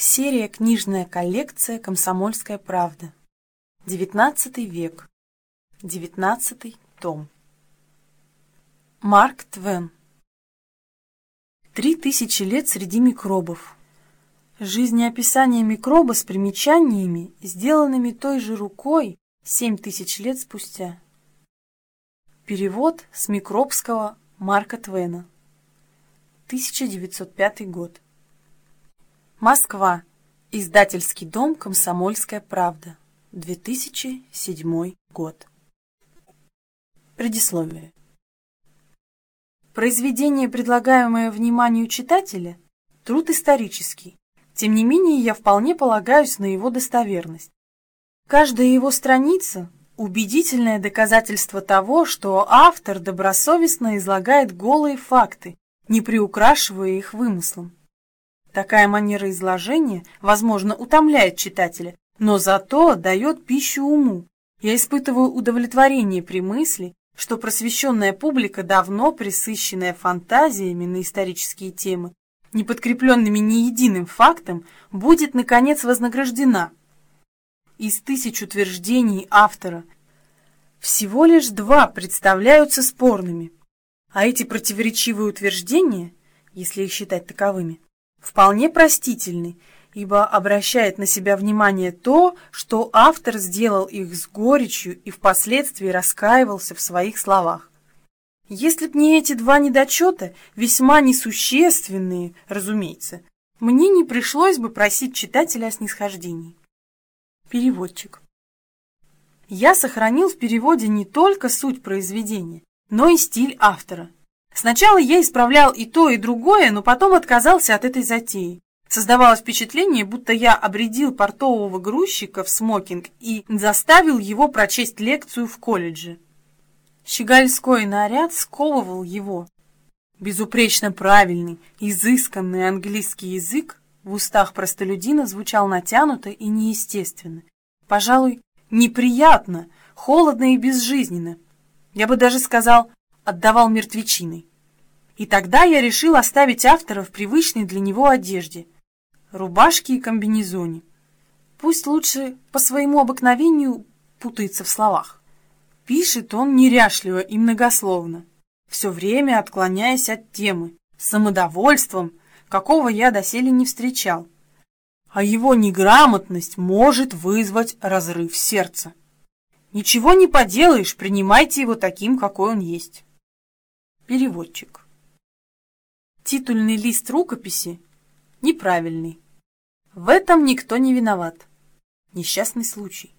Серия «Книжная коллекция. Комсомольская правда». Девятнадцатый век. Девятнадцатый том. Марк Твен. Три тысячи лет среди микробов. Жизнеописание микроба с примечаниями, сделанными той же рукой семь тысяч лет спустя. Перевод с микробского Марка Твена. 1905 год. Москва. Издательский дом «Комсомольская правда». 2007 год. Предисловие. Произведение, предлагаемое вниманию читателя, труд исторический. Тем не менее, я вполне полагаюсь на его достоверность. Каждая его страница – убедительное доказательство того, что автор добросовестно излагает голые факты, не приукрашивая их вымыслом. Такая манера изложения, возможно, утомляет читателя, но зато дает пищу уму. Я испытываю удовлетворение при мысли, что просвещенная публика, давно присыщенная фантазиями на исторические темы, не подкрепленными ни единым фактом, будет, наконец, вознаграждена. Из тысяч утверждений автора всего лишь два представляются спорными, а эти противоречивые утверждения, если их считать таковыми, вполне простительны, ибо обращает на себя внимание то, что автор сделал их с горечью и впоследствии раскаивался в своих словах. Если б не эти два недочета, весьма несущественные, разумеется, мне не пришлось бы просить читателя о снисхождении. Переводчик. Я сохранил в переводе не только суть произведения, но и стиль автора. Сначала я исправлял и то, и другое, но потом отказался от этой затеи. Создавалось впечатление, будто я обредил портового грузчика в смокинг и заставил его прочесть лекцию в колледже. Щегольской наряд сковывал его. Безупречно правильный, изысканный английский язык в устах простолюдина звучал натянуто и неестественно. Пожалуй, неприятно, холодно и безжизненно. Я бы даже сказал, отдавал мертвечиной. И тогда я решил оставить автора в привычной для него одежде – рубашке и комбинезоне. Пусть лучше по своему обыкновению путается в словах. Пишет он неряшливо и многословно, все время отклоняясь от темы, с самодовольством, какого я доселе не встречал. А его неграмотность может вызвать разрыв сердца. Ничего не поделаешь, принимайте его таким, какой он есть. Переводчик. Титульный лист рукописи неправильный. В этом никто не виноват. Несчастный случай.